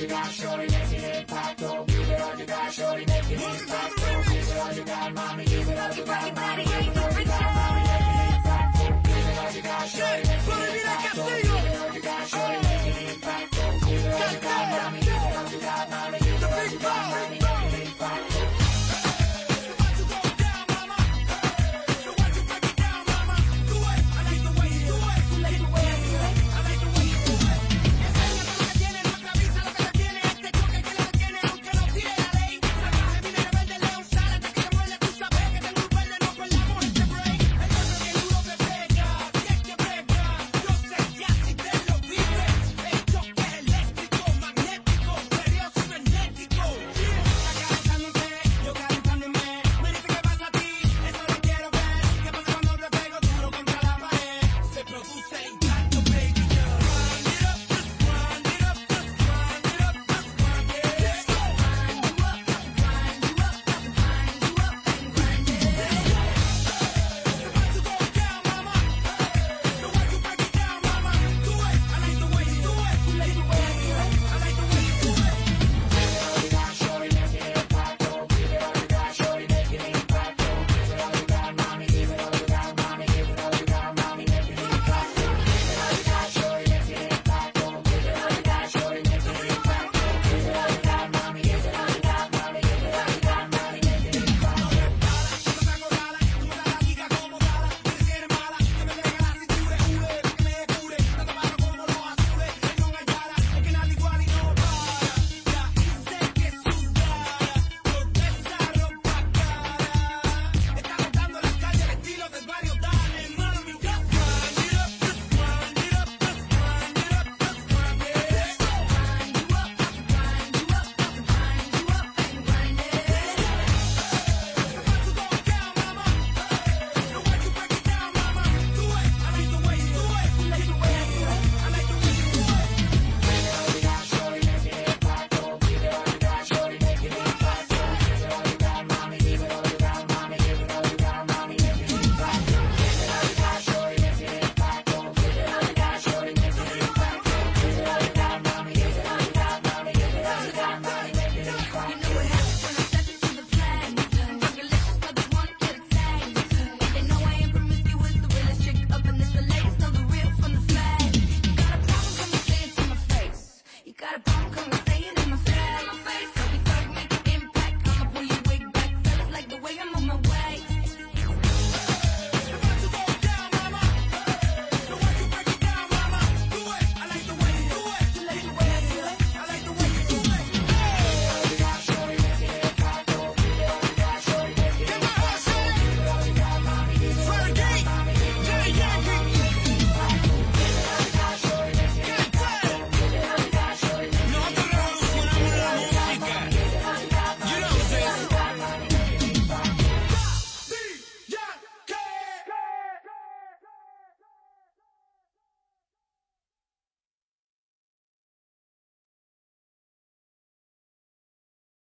oggi da shorty making impacto Keep was staying in my face.